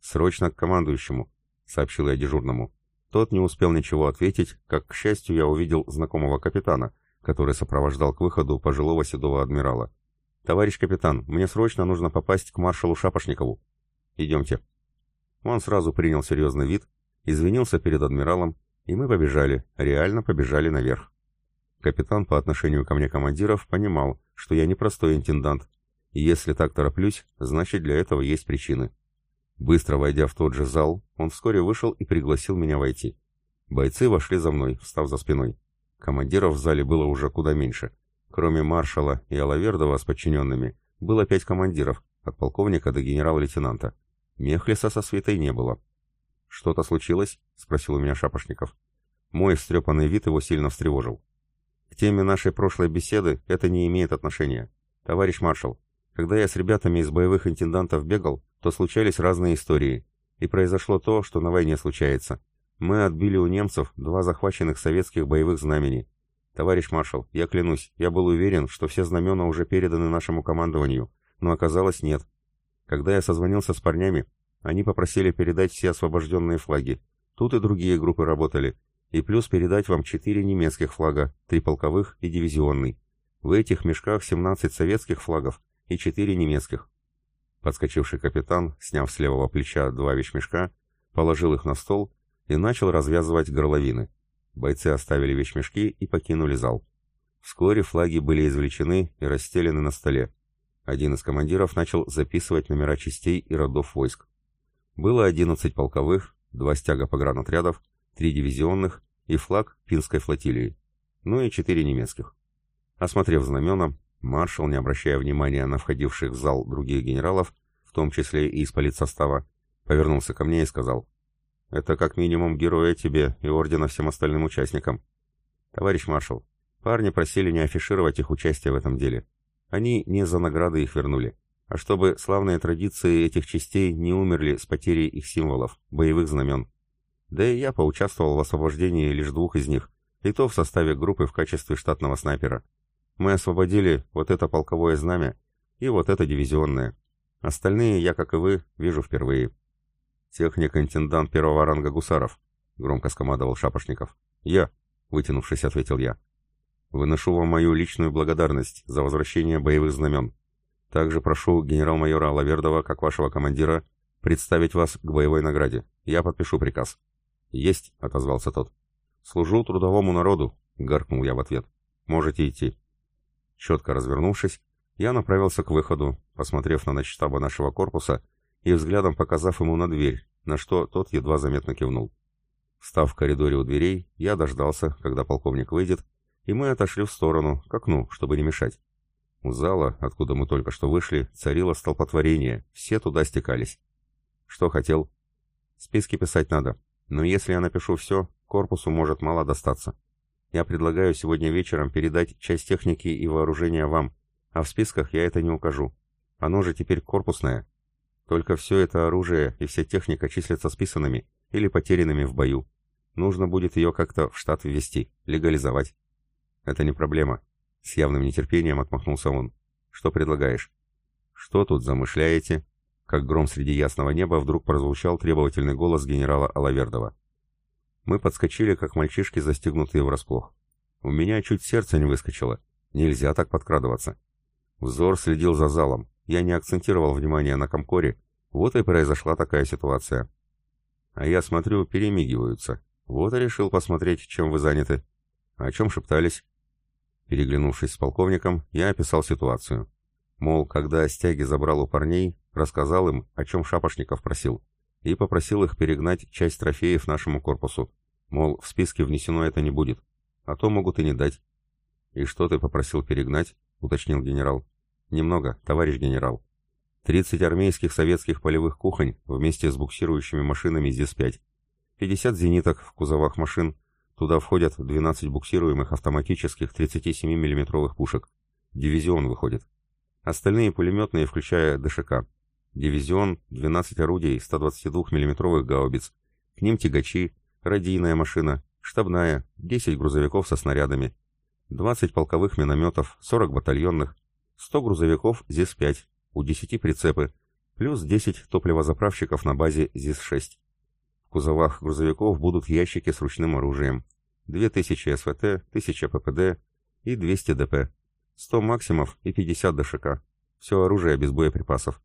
«Срочно к командующему», — сообщил я дежурному. Тот не успел ничего ответить, как, к счастью, я увидел знакомого капитана, который сопровождал к выходу пожилого седого адмирала. «Товарищ капитан, мне срочно нужно попасть к маршалу Шапошникову». «Идемте». Он сразу принял серьезный вид, извинился перед адмиралом, и мы побежали, реально побежали наверх. Капитан по отношению ко мне командиров понимал, что я не простой интендант, и если так тороплюсь, значит для этого есть причины. Быстро войдя в тот же зал, он вскоре вышел и пригласил меня войти. Бойцы вошли за мной, встав за спиной. Командиров в зале было уже куда меньше. Кроме маршала и Алавердова с подчиненными, было пять командиров, от полковника до генерал-лейтенанта. Мехлиса со свитой не было. «Что-то случилось?» — спросил у меня Шапошников. Мой встрепанный вид его сильно встревожил. «К теме нашей прошлой беседы это не имеет отношения. Товарищ маршал, когда я с ребятами из боевых интендантов бегал, то случались разные истории. И произошло то, что на войне случается. Мы отбили у немцев два захваченных советских боевых знамени. Товарищ маршал, я клянусь, я был уверен, что все знамена уже переданы нашему командованию, но оказалось нет. Когда я созвонился с парнями, они попросили передать все освобожденные флаги. Тут и другие группы работали. И плюс передать вам четыре немецких флага, три полковых и дивизионный. В этих мешках 17 советских флагов и четыре немецких. Подскочивший капитан, сняв с левого плеча два вещмешка, положил их на стол и начал развязывать горловины. Бойцы оставили вещмешки и покинули зал. Вскоре флаги были извлечены и расстелены на столе. Один из командиров начал записывать номера частей и родов войск. Было 11 полковых, два стяга погранотрядов, три дивизионных и флаг финской флотилии, ну и четыре немецких. Осмотрев знамена, Маршал, не обращая внимания на входивших в зал других генералов, в том числе и из политсостава, повернулся ко мне и сказал, «Это как минимум героя тебе и ордена всем остальным участникам. Товарищ маршал, парни просили не афишировать их участие в этом деле. Они не за награды их вернули, а чтобы славные традиции этих частей не умерли с потерей их символов, боевых знамен. Да и я поучаствовал в освобождении лишь двух из них, и то в составе группы в качестве штатного снайпера. Мы освободили вот это полковое знамя и вот это дивизионное. Остальные я, как и вы, вижу впервые. Техник-интендант первого ранга гусаров, громко скомандовал Шапошников. Я, вытянувшись, ответил я. Выношу вам мою личную благодарность за возвращение боевых знамен. Также прошу генерал-майора Лавердова, как вашего командира, представить вас к боевой награде. Я подпишу приказ. Есть, отозвался тот. Служу трудовому народу, гаркнул я в ответ. Можете идти. Четко развернувшись, я направился к выходу, посмотрев на начштаба нашего корпуса и взглядом показав ему на дверь, на что тот едва заметно кивнул. Встав в коридоре у дверей, я дождался, когда полковник выйдет, и мы отошли в сторону, к окну, чтобы не мешать. У зала, откуда мы только что вышли, царило столпотворение, все туда стекались. Что хотел? Списки писать надо, но если я напишу все, корпусу может мало достаться. Я предлагаю сегодня вечером передать часть техники и вооружения вам, а в списках я это не укажу. Оно же теперь корпусное. Только все это оружие и вся техника числятся списанными или потерянными в бою. Нужно будет ее как-то в штат ввести, легализовать. Это не проблема. С явным нетерпением отмахнулся он. Что предлагаешь? Что тут замышляете? Как гром среди ясного неба вдруг прозвучал требовательный голос генерала Алавердова. Мы подскочили, как мальчишки, застегнутые врасплох. У меня чуть сердце не выскочило. Нельзя так подкрадываться. Взор следил за залом. Я не акцентировал внимание на комкоре. Вот и произошла такая ситуация. А я смотрю, перемигиваются. Вот и решил посмотреть, чем вы заняты. О чем шептались? Переглянувшись с полковником, я описал ситуацию. Мол, когда стяги забрал у парней, рассказал им, о чем Шапошников просил, и попросил их перегнать часть трофеев нашему корпусу. Мол, в списке внесено это не будет, а то могут и не дать. «И что ты попросил перегнать?» — уточнил генерал. «Немного, товарищ генерал. 30 армейских советских полевых кухонь вместе с буксирующими машинами ЗИС-5. 50 зениток в кузовах машин. Туда входят 12 буксируемых автоматических 37 миллиметровых пушек. Дивизион выходит. Остальные пулеметные, включая ДШК. Дивизион, 12 орудий 122 миллиметровых гаубиц. К ним тягачи, радийная машина, штабная, 10 грузовиков со снарядами, 20 полковых минометов, 40 батальонных, 100 грузовиков ЗИС-5, у 10 прицепы, плюс 10 топливозаправщиков на базе ЗИС-6. В кузовах грузовиков будут ящики с ручным оружием, 2000 СВТ, 1000 ППД и 200 ДП, 100 Максимов и 50 ДШК. Все оружие без боеприпасов.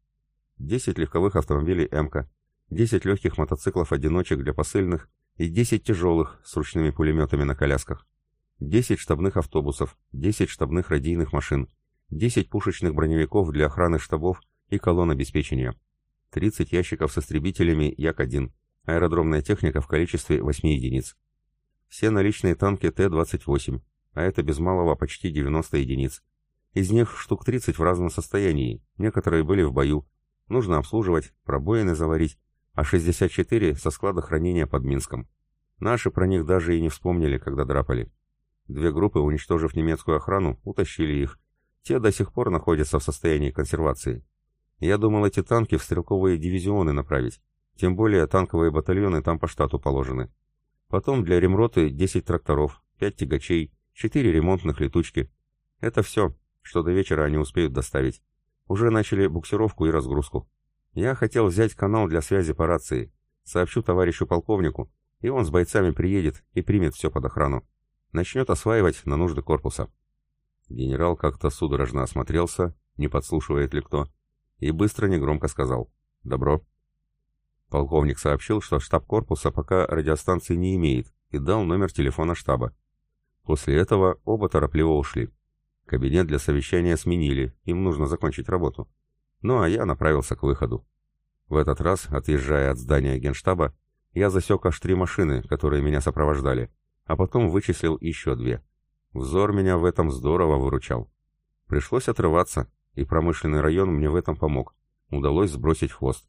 10 легковых автомобилей МК, 10 легких мотоциклов-одиночек для посыльных и 10 тяжелых с ручными пулеметами на колясках. 10 штабных автобусов, 10 штабных радийных машин, 10 пушечных броневиков для охраны штабов и колонн обеспечения, 30 ящиков с истребителями Як-1, аэродромная техника в количестве 8 единиц. Все наличные танки Т-28, а это без малого почти 90 единиц. Из них штук 30 в разном состоянии, некоторые были в бою. Нужно обслуживать, пробоины заварить, а 64 со склада хранения под Минском. Наши про них даже и не вспомнили, когда драпали. Две группы, уничтожив немецкую охрану, утащили их, те до сих пор находятся в состоянии консервации. Я думал эти танки в стрелковые дивизионы направить. Тем более танковые батальоны там по штату положены. Потом для ремроты 10 тракторов, 5 тягачей, 4 ремонтных летучки. Это все, что до вечера они успеют доставить. Уже начали буксировку и разгрузку. Я хотел взять канал для связи по рации. Сообщу товарищу полковнику, и он с бойцами приедет и примет все под охрану. Начнет осваивать на нужды корпуса. Генерал как-то судорожно осмотрелся, не подслушивает ли кто, и быстро негромко сказал «Добро». Полковник сообщил, что штаб корпуса пока радиостанции не имеет, и дал номер телефона штаба. После этого оба торопливо ушли. Кабинет для совещания сменили, им нужно закончить работу. Ну а я направился к выходу. В этот раз, отъезжая от здания генштаба, я засек аж три машины, которые меня сопровождали, а потом вычислил еще две. Взор меня в этом здорово выручал. Пришлось отрываться, и промышленный район мне в этом помог. Удалось сбросить хвост.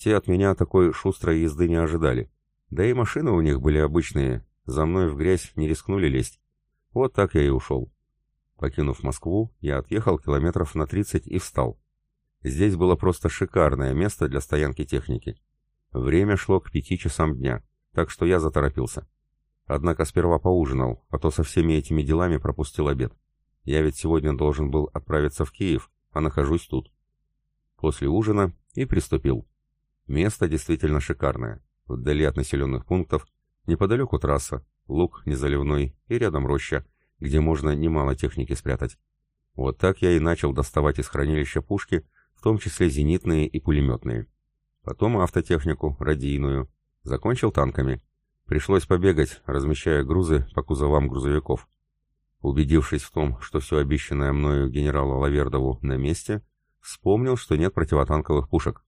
Те от меня такой шустрой езды не ожидали. Да и машины у них были обычные, за мной в грязь не рискнули лезть. Вот так я и ушел. Покинув Москву, я отъехал километров на 30 и встал. Здесь было просто шикарное место для стоянки техники. Время шло к пяти часам дня, так что я заторопился. Однако сперва поужинал, а то со всеми этими делами пропустил обед. Я ведь сегодня должен был отправиться в Киев, а нахожусь тут. После ужина и приступил. Место действительно шикарное. Вдали от населенных пунктов, неподалеку трасса, луг незаливной и рядом роща, где можно немало техники спрятать. Вот так я и начал доставать из хранилища пушки, в том числе зенитные и пулеметные. Потом автотехнику, радийную. Закончил танками. Пришлось побегать, размещая грузы по кузовам грузовиков. Убедившись в том, что все обещанное мною генералу Лавердову на месте, вспомнил, что нет противотанковых пушек.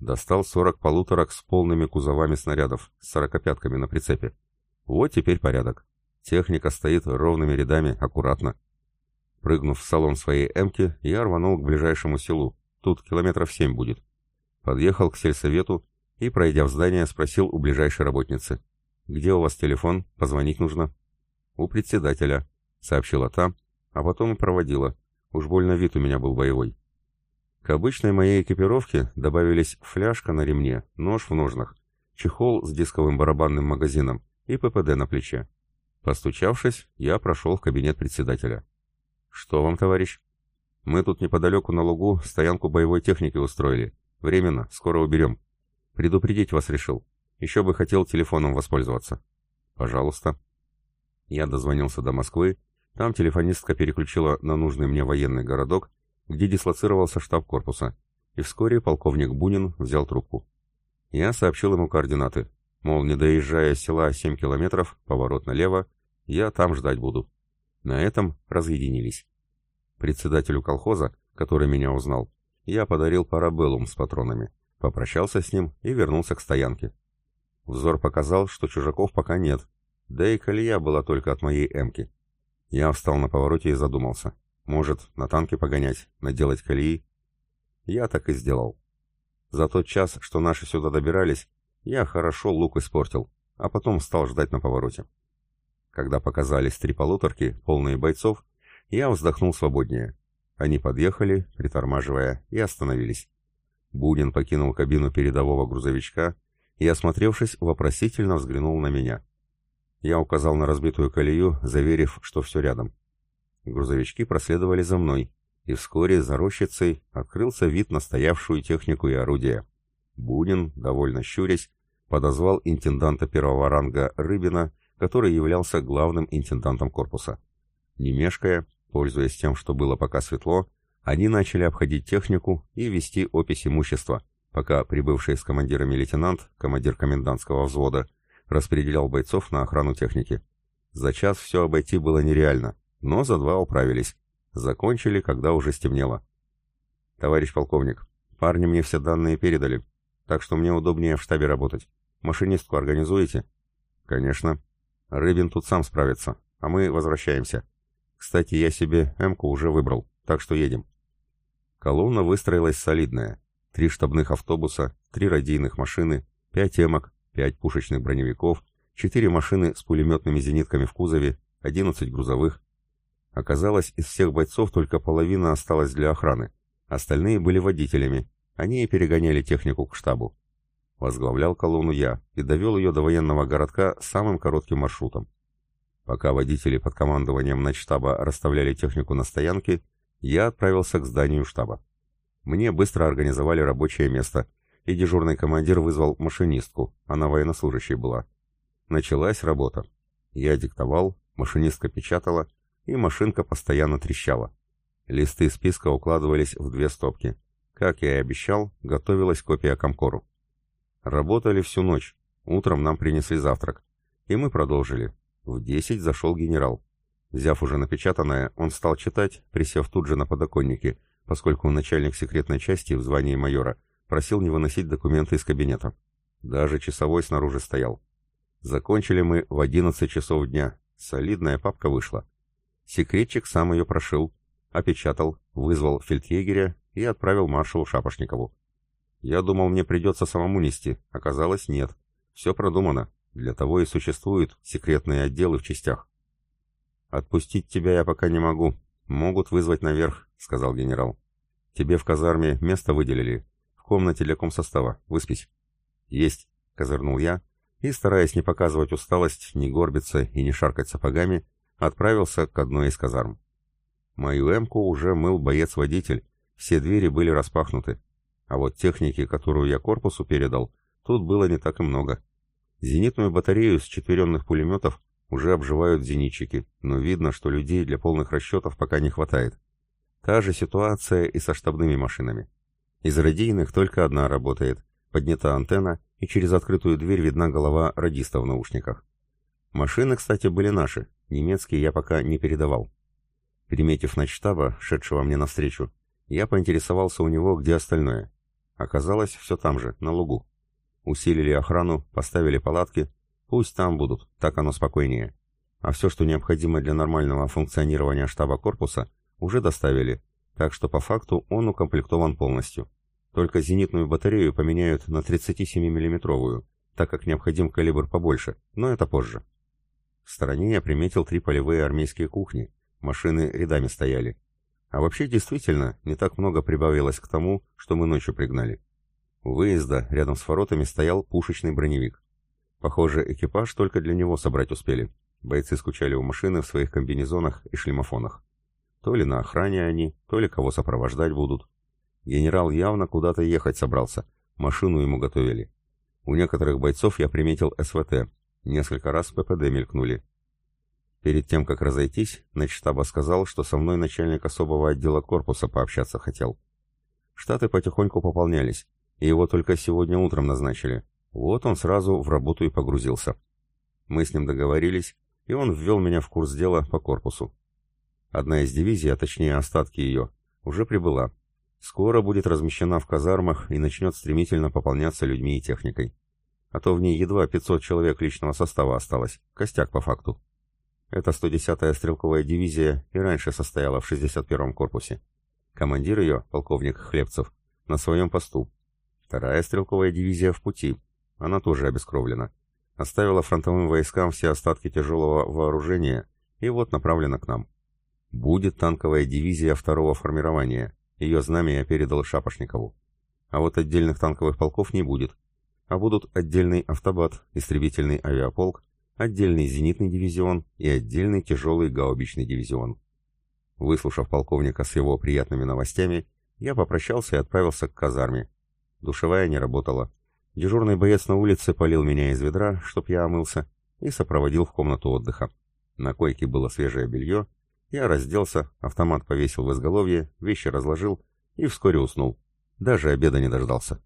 Достал 40 полуторок с полными кузовами снарядов, с сорокопятками на прицепе. Вот теперь порядок. Техника стоит ровными рядами, аккуратно. Прыгнув в салон своей «Эмки», я рванул к ближайшему селу. Тут километров семь будет. Подъехал к сельсовету и, пройдя в здание, спросил у ближайшей работницы. «Где у вас телефон? Позвонить нужно». «У председателя», — сообщила та, а потом и проводила. Уж больно вид у меня был боевой. К обычной моей экипировке добавились фляжка на ремне, нож в ножнах, чехол с дисковым барабанным магазином и ППД на плече. Постучавшись, я прошел в кабинет председателя. «Что вам, товарищ?» «Мы тут неподалеку на лугу стоянку боевой техники устроили. Временно, скоро уберем. Предупредить вас решил. Еще бы хотел телефоном воспользоваться. Пожалуйста. Я дозвонился до Москвы, там телефонистка переключила на нужный мне военный городок, где дислоцировался штаб корпуса, и вскоре полковник Бунин взял трубку. Я сообщил ему координаты, мол, не доезжая села 7 километров, поворот налево, я там ждать буду. На этом разъединились. Председателю колхоза, который меня узнал, я подарил парабеллум с патронами, попрощался с ним и вернулся к стоянке. Взор показал, что чужаков пока нет, да и колея была только от моей эмки. Я встал на повороте и задумался. Может, на танке погонять, наделать колеи? Я так и сделал. За тот час, что наши сюда добирались, я хорошо лук испортил, а потом стал ждать на повороте. Когда показались три полуторки, полные бойцов, я вздохнул свободнее. Они подъехали, притормаживая, и остановились. Бунин покинул кабину передового грузовичка и, осмотревшись, вопросительно взглянул на меня. Я указал на разбитую колею, заверив, что все рядом. Грузовички проследовали за мной, и вскоре за рощицей открылся вид на стоявшую технику и орудия. Бунин, довольно щурясь, подозвал интенданта первого ранга Рыбина, который являлся главным интендантом корпуса. Не мешкая, пользуясь тем, что было пока светло, они начали обходить технику и вести опись имущества, пока прибывший с командирами лейтенант, командир комендантского взвода, распределял бойцов на охрану техники. За час все обойти было нереально, но за два управились. Закончили, когда уже стемнело. «Товарищ полковник, парни мне все данные передали, так что мне удобнее в штабе работать. Машинистку организуете?» «Конечно. Рыбин тут сам справится, а мы возвращаемся. Кстати, я себе М-ку уже выбрал, так что едем». Колонна выстроилась солидная. Три штабных автобуса, три радийных машины, пять эмок, пять пушечных броневиков, четыре машины с пулеметными зенитками в кузове, одиннадцать грузовых. Оказалось, из всех бойцов только половина осталась для охраны. Остальные были водителями. Они и перегоняли технику к штабу. Возглавлял колонну я и довел ее до военного городка самым коротким маршрутом. Пока водители под командованием начштаба расставляли технику на стоянке, я отправился к зданию штаба. Мне быстро организовали рабочее место, и дежурный командир вызвал машинистку, она военнослужащей была. Началась работа. Я диктовал, машинистка печатала, и машинка постоянно трещала. Листы списка укладывались в две стопки. Как я и обещал, готовилась копия Комкору. Работали всю ночь. Утром нам принесли завтрак. И мы продолжили. В десять зашел генерал. Взяв уже напечатанное, он стал читать, присев тут же на подоконнике, поскольку начальник секретной части в звании майора просил не выносить документы из кабинета. Даже часовой снаружи стоял. Закончили мы в 11 часов дня. Солидная папка вышла. Секретчик сам ее прошил, опечатал, вызвал фельдъегеря и отправил маршалу Шапошникову. Я думал, мне придется самому нести. Оказалось, нет. Все продумано. Для того и существуют секретные отделы в частях. «Отпустить тебя я пока не могу. Могут вызвать наверх», — сказал генерал. «Тебе в казарме место выделили комнате для комсостава. Выспись». «Есть», — козырнул я, и, стараясь не показывать усталость, не горбиться и не шаркать сапогами, отправился к одной из казарм. Мою эмку уже мыл боец-водитель, все двери были распахнуты. А вот техники, которую я корпусу передал, тут было не так и много. Зенитную батарею с четверенных пулеметов уже обживают зенитчики, но видно, что людей для полных расчетов пока не хватает. Та же ситуация и со штабными машинами. Из радийных только одна работает. Поднята антенна, и через открытую дверь видна голова радиста в наушниках. Машины, кстати, были наши. Немецкие я пока не передавал. Приметив штаба, шедшего мне навстречу, я поинтересовался у него, где остальное. Оказалось, все там же, на лугу. Усилили охрану, поставили палатки. Пусть там будут, так оно спокойнее. А все, что необходимо для нормального функционирования штаба корпуса, уже доставили, так что по факту он укомплектован полностью. Только зенитную батарею поменяют на 37 миллиметровую, так как необходим калибр побольше, но это позже. В стороне я приметил три полевые армейские кухни, машины рядами стояли. А вообще действительно не так много прибавилось к тому, что мы ночью пригнали. У выезда рядом с воротами стоял пушечный броневик. Похоже, экипаж только для него собрать успели. Бойцы скучали у машины в своих комбинезонах и шлемофонах. То ли на охране они, то ли кого сопровождать будут. Генерал явно куда-то ехать собрался, машину ему готовили. У некоторых бойцов я приметил СВТ, Несколько раз ППД мелькнули. Перед тем, как разойтись, начштаба сказал, что со мной начальник особого отдела корпуса пообщаться хотел. Штаты потихоньку пополнялись, и его только сегодня утром назначили. Вот он сразу в работу и погрузился. Мы с ним договорились, и он ввел меня в курс дела по корпусу. Одна из дивизий, а точнее остатки ее, уже прибыла. Скоро будет размещена в казармах и начнет стремительно пополняться людьми и техникой. А то в ней едва 500 человек личного состава осталось, костяк по факту. Эта 110-я стрелковая дивизия и раньше состояла в 61-м корпусе. Командир ее, полковник Хлебцев, на своем посту. Вторая стрелковая дивизия в пути. Она тоже обескровлена. Оставила фронтовым войскам все остатки тяжелого вооружения и вот направлена к нам. Будет танковая дивизия второго формирования. Ее знамя я передал Шапошникову. А вот отдельных танковых полков не будет. А будут отдельный автобат, истребительный авиаполк отдельный зенитный дивизион и отдельный тяжелый гаубичный дивизион. Выслушав полковника с его приятными новостями, я попрощался и отправился к казарме. Душевая не работала. Дежурный боец на улице полил меня из ведра, чтоб я омылся, и сопроводил в комнату отдыха. На койке было свежее белье, я разделся, автомат повесил в изголовье, вещи разложил и вскоре уснул. Даже обеда не дождался.